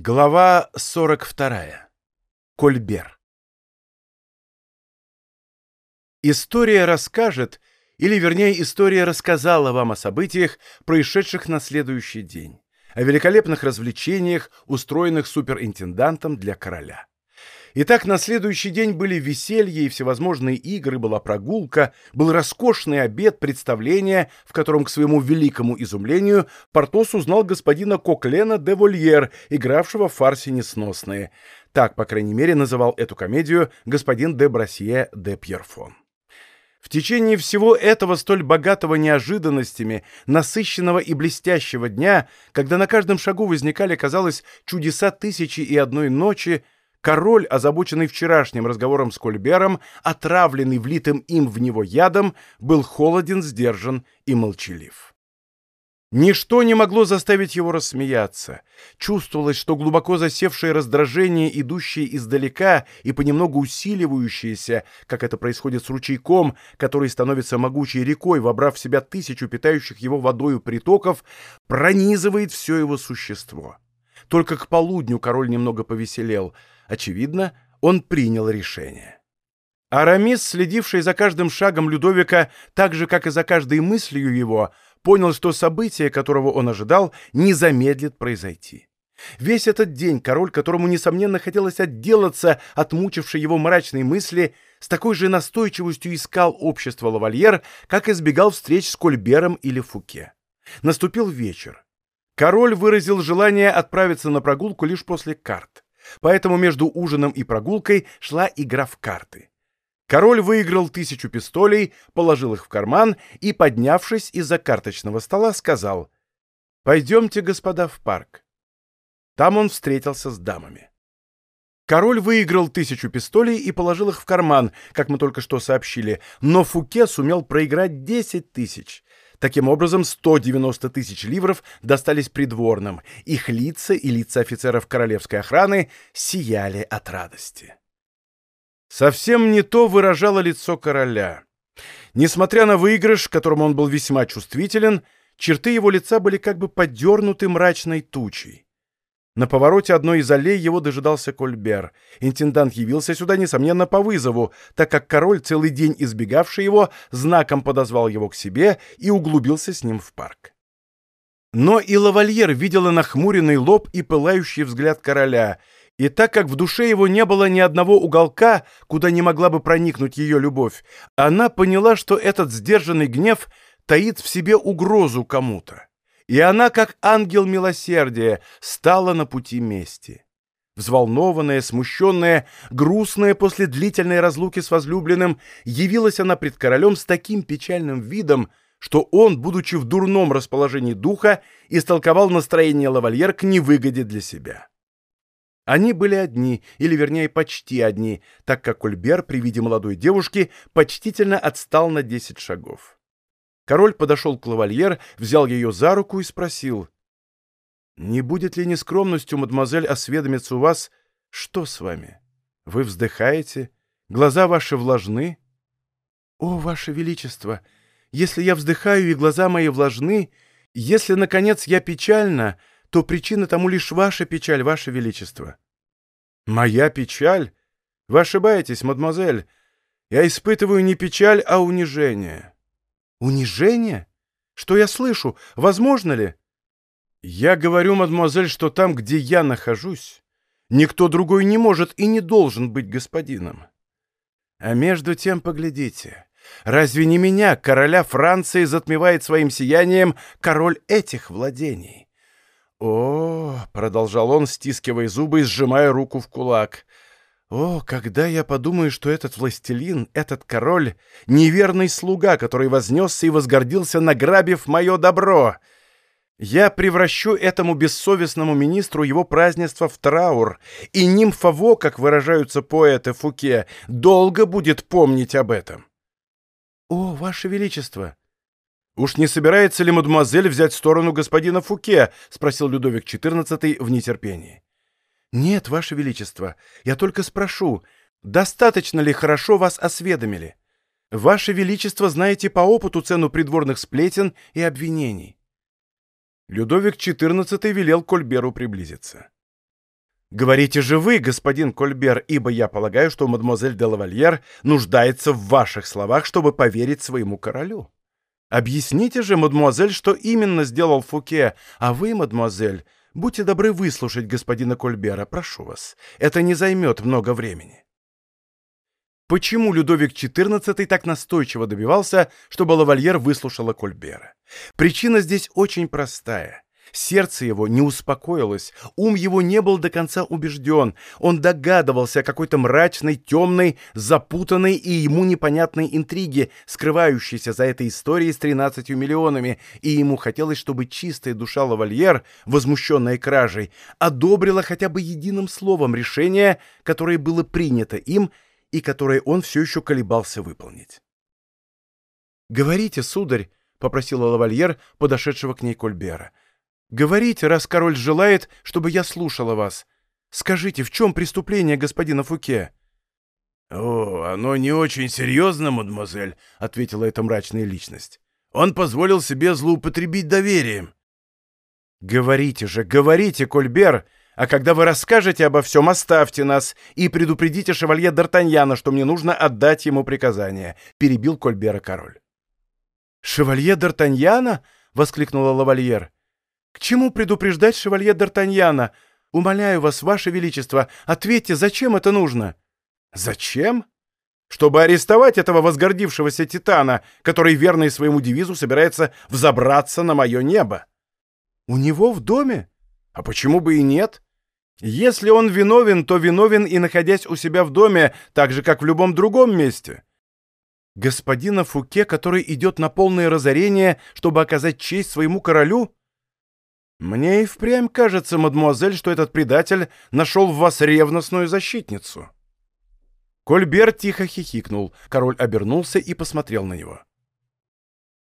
Глава 42. Кольбер. История расскажет, или вернее история рассказала вам о событиях, происшедших на следующий день, о великолепных развлечениях, устроенных суперинтендантом для короля. Итак, на следующий день были веселье и всевозможные игры, была прогулка, был роскошный обед, представление, в котором, к своему великому изумлению, Портос узнал господина Коклена де Вольер, игравшего в фарсе несносные. Так, по крайней мере, называл эту комедию господин де Брасье де Пьерфон. В течение всего этого столь богатого неожиданностями, насыщенного и блестящего дня, когда на каждом шагу возникали, казалось, чудеса тысячи и одной ночи, Король, озабоченный вчерашним разговором с Кольбером, отравленный влитым им в него ядом, был холоден, сдержан и молчалив. Ничто не могло заставить его рассмеяться. Чувствовалось, что глубоко засевшее раздражение, идущее издалека и понемногу усиливающееся, как это происходит с ручейком, который становится могучей рекой, вобрав в себя тысячу питающих его водою притоков, пронизывает все его существо. Только к полудню король немного повеселел — Очевидно, он принял решение. Арамис, следивший за каждым шагом Людовика, так же, как и за каждой мыслью его, понял, что событие, которого он ожидал, не замедлит произойти. Весь этот день король, которому, несомненно, хотелось отделаться от мучившей его мрачной мысли, с такой же настойчивостью искал общество лавальер, как избегал встреч с Кольбером или Фуке. Наступил вечер. Король выразил желание отправиться на прогулку лишь после карт. Поэтому между ужином и прогулкой шла игра в карты. Король выиграл тысячу пистолей, положил их в карман и, поднявшись из-за карточного стола, сказал «Пойдемте, господа, в парк». Там он встретился с дамами. Король выиграл тысячу пистолей и положил их в карман, как мы только что сообщили, но Фуке сумел проиграть десять тысяч, Таким образом, 190 тысяч ливров достались придворным, их лица и лица офицеров королевской охраны сияли от радости. Совсем не то выражало лицо короля. Несмотря на выигрыш, к которому он был весьма чувствителен, черты его лица были как бы подернуты мрачной тучей. На повороте одной из аллей его дожидался Кольбер. Интендант явился сюда, несомненно, по вызову, так как король, целый день избегавший его, знаком подозвал его к себе и углубился с ним в парк. Но и лавальер видела нахмуренный лоб и пылающий взгляд короля, и так как в душе его не было ни одного уголка, куда не могла бы проникнуть ее любовь, она поняла, что этот сдержанный гнев таит в себе угрозу кому-то и она, как ангел милосердия, стала на пути мести. Взволнованная, смущенная, грустная после длительной разлуки с возлюбленным, явилась она пред королем с таким печальным видом, что он, будучи в дурном расположении духа, истолковал настроение лавальер к невыгоде для себя. Они были одни, или вернее почти одни, так как Кольбер при виде молодой девушки почтительно отстал на десять шагов. Король подошел к лавальер, взял ее за руку и спросил. «Не будет ли нескромностью, мадемуазель, осведомиться у вас, что с вами? Вы вздыхаете? Глаза ваши влажны?» «О, ваше величество! Если я вздыхаю и глаза мои влажны, если, наконец, я печальна, то причина тому лишь ваша печаль, ваше величество». «Моя печаль? Вы ошибаетесь, мадемуазель. Я испытываю не печаль, а унижение». «Унижение? Что я слышу? Возможно ли?» «Я говорю, мадемуазель, что там, где я нахожусь, никто другой не может и не должен быть господином. А между тем, поглядите, разве не меня, короля Франции, затмевает своим сиянием король этих владений?» «О, — продолжал он, стискивая зубы и сжимая руку в кулак, — о, когда я подумаю, что этот властелин, этот король — неверный слуга, который вознесся и возгордился, награбив мое добро! Я превращу этому бессовестному министру его празднество в траур, и нимфово, как выражаются поэты Фуке, долго будет помнить об этом. О, ваше величество! «Уж не собирается ли мадемуазель взять сторону господина Фуке?» — спросил Людовик XIV в нетерпении. «Нет, Ваше Величество, я только спрошу, достаточно ли хорошо вас осведомили? Ваше Величество знаете по опыту цену придворных сплетен и обвинений». Людовик XIV велел Кольберу приблизиться. Говорите же вы, господин Кольбер, ибо я полагаю, что мадемуазель де лавальер нуждается в ваших словах, чтобы поверить своему королю. Объясните же, мадемуазель, что именно сделал Фуке, а вы, мадемуазель, будьте добры выслушать господина Кольбера, прошу вас. Это не займет много времени. Почему Людовик XIV так настойчиво добивался, чтобы лавальер выслушала Кольбера? Причина здесь очень простая. Сердце его не успокоилось, ум его не был до конца убежден, он догадывался о какой-то мрачной, темной, запутанной и ему непонятной интриге, скрывающейся за этой историей с тринадцатью миллионами, и ему хотелось, чтобы чистая душа лавальер, возмущенная кражей, одобрила хотя бы единым словом решение, которое было принято им и которое он все еще колебался выполнить. «Говорите, сударь», — попросила лавальер, подошедшего к ней Кольбера, — Говорите, раз король желает, чтобы я слушала вас. Скажите, в чем преступление господина Фуке?» «О, оно не очень серьезно, мадемуазель», — ответила эта мрачная личность. «Он позволил себе злоупотребить доверием». «Говорите же, говорите, Кольбер, а когда вы расскажете обо всем, оставьте нас и предупредите шевалье Д'Артаньяна, что мне нужно отдать ему приказание», — перебил Кольбера король. «Шевалье Д'Артаньяна?» — воскликнула лавальер. К чему предупреждать шевалье Д'Артаньяна? Умоляю вас, ваше величество, ответьте, зачем это нужно?» «Зачем?» «Чтобы арестовать этого возгордившегося титана, который, верный своему девизу, собирается взобраться на мое небо». «У него в доме? А почему бы и нет?» Если он виновен, то виновен и находясь у себя в доме, так же, как в любом другом месте. Господина Фуке, который идет на полное разорение, чтобы оказать честь своему королю? Мне и впрямь кажется, мадмуазель, что этот предатель нашел в вас ревностную защитницу. Кольбер тихо хихикнул. Король обернулся и посмотрел на него.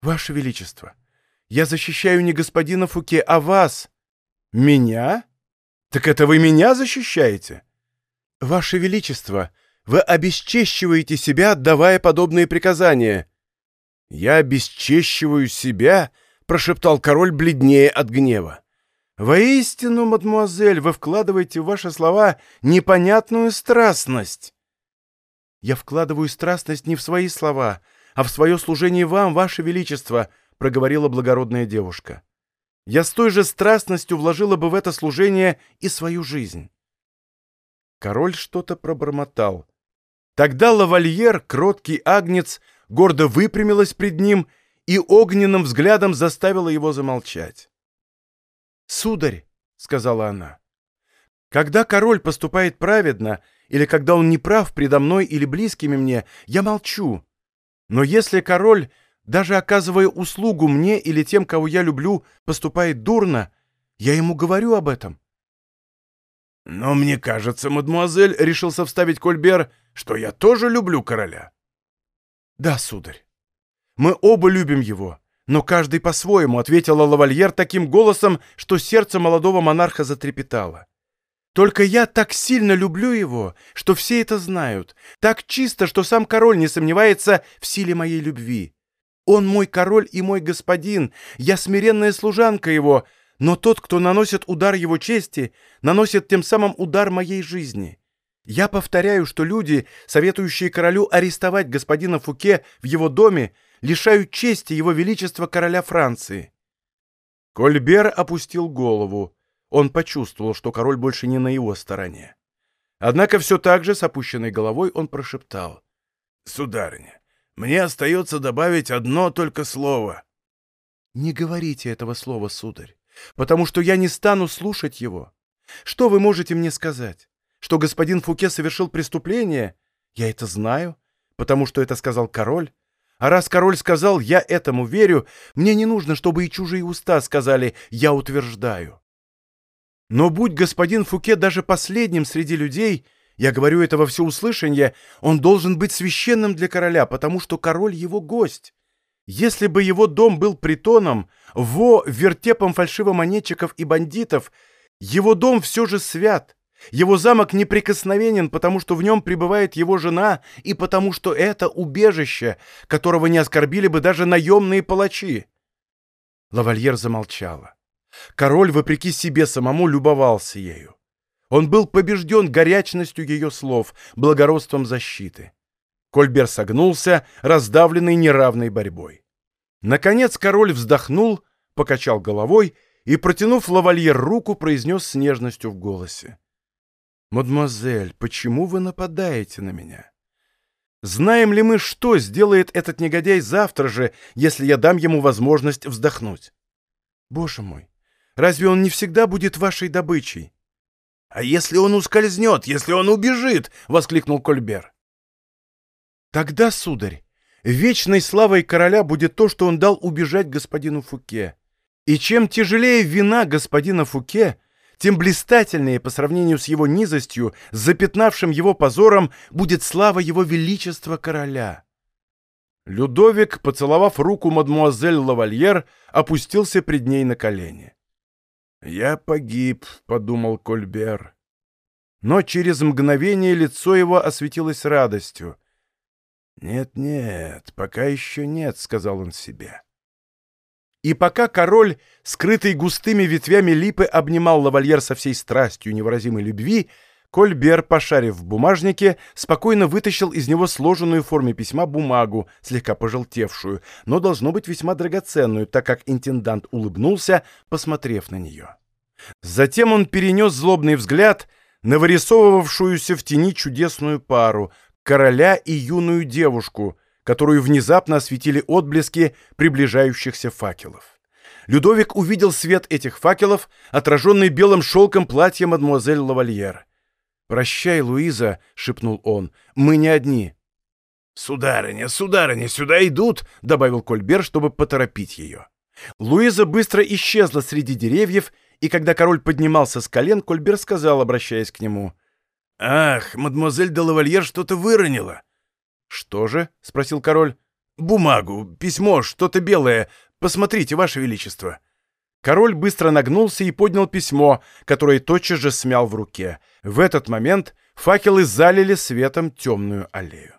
«Ваше Величество, я защищаю не господина Фуке, а вас». «Меня? Так это вы меня защищаете?» «Ваше Величество, вы обесчещиваете себя, отдавая подобные приказания». «Я обесчещиваю себя?» Прошептал король бледнее от гнева. «Воистину, мадмуазель, вы вкладываете в ваши слова непонятную страстность». «Я вкладываю страстность не в свои слова, а в свое служение вам, ваше величество», — проговорила благородная девушка. «Я с той же страстностью вложила бы в это служение и свою жизнь». Король что-то пробормотал. Тогда лавальер, кроткий агнец, гордо выпрямилась пред ним и огненным взглядом заставила его замолчать. «Сударь», — сказала она, — «когда король поступает праведно, или когда он не прав предо мной или близкими мне, я молчу. Но если король, даже оказывая услугу мне или тем, кого я люблю, поступает дурно, я ему говорю об этом». «Но мне кажется, мадемуазель, — решился вставить Кольбер, — что я тоже люблю короля». «Да, сударь. Мы оба любим его, но каждый по-своему», — ответила лавальер таким голосом, что сердце молодого монарха затрепетало. «Только я так сильно люблю его, что все это знают, так чисто, что сам король не сомневается в силе моей любви. Он мой король и мой господин, я смиренная служанка его, но тот, кто наносит удар его чести, наносит тем самым удар моей жизни». Я повторяю, что люди, советующие королю арестовать господина Фуке в его доме, лишают чести его величества короля Франции». Кольбер опустил голову. Он почувствовал, что король больше не на его стороне. Однако все так же с опущенной головой он прошептал. «Сударыня, мне остается добавить одно только слово». «Не говорите этого слова, сударь, потому что я не стану слушать его. Что вы можете мне сказать? Что господин Фуке совершил преступление? Я это знаю, потому что это сказал король. А раз король сказал «я этому верю», мне не нужно, чтобы и чужие уста сказали «я утверждаю». Но будь господин Фуке даже последним среди людей, я говорю это во всеуслышание, он должен быть священным для короля, потому что король его гость. Если бы его дом был притоном, во вертепом фальшивомонетчиков и бандитов, его дом все же свят, его замок неприкосновенен, потому что в нем пребывает его жена и потому что это убежище, которого не оскорбили бы даже наемные палачи. Лавальер замолчала. Король, вопреки себе самому, любовался ею. Он был побежден горячностью ее слов, благородством защиты. Кольбер согнулся, раздавленный неравной борьбой. Наконец король вздохнул, покачал головой и, протянув лавальер руку, произнес с нежностью в голосе. «Мадемуазель, почему вы нападаете на меня? Знаем ли мы, что сделает этот негодяй завтра же, если я дам ему возможность вздохнуть? Боже мой, разве он не всегда будет вашей добычей?» «А если он ускользнет, если он убежит?» — воскликнул Кольбер. «Тогда, сударь, вечной славой короля будет то, что он дал убежать господину Фуке. И чем тяжелее вина господина Фуке, тем блистательнее по сравнению с его низостью, запятнавшим его позором, будет слава его величества короля». Людовик, поцеловав руку мадмуазель Лавальер, опустился пред ней на колени. «Я погиб», — подумал Кольбер. Но через мгновение лицо его осветилось радостью. «Нет-нет, пока еще нет», — сказал он себе. И пока король, скрытый густыми ветвями липы, обнимал лавальер со всей страстью невыразимой любви, Кольбер, пошарив в бумажнике, спокойно вытащил из него сложенную в форме письма бумагу, слегка пожелтевшую, но должно быть весьма драгоценную, так как интендант улыбнулся, посмотрев на нее. Затем он перенес злобный взгляд на вырисовывавшуюся в тени чудесную пару, короля и юную девушку, которую внезапно осветили отблески приближающихся факелов. Людовик увидел свет этих факелов, отраженный белым шелком платья мадемуазель Лавальер. «Прощай, Луиза», — шепнул он, — «мы не одни». «Сударыня, сударыня, сюда идут», — добавил Кольбер, чтобы поторопить ее. Луиза быстро исчезла среди деревьев, и когда король поднимался с колен, Кольбер сказал, обращаясь к нему, «Ах, мадемуазель де Лавальер что-то выронила». «Что же?» — спросил король. «Бумагу, письмо, что-то белое. Посмотрите, ваше величество». Король быстро нагнулся и поднял письмо, которое тотчас же смял в руке. В этот момент факелы залили светом темную аллею.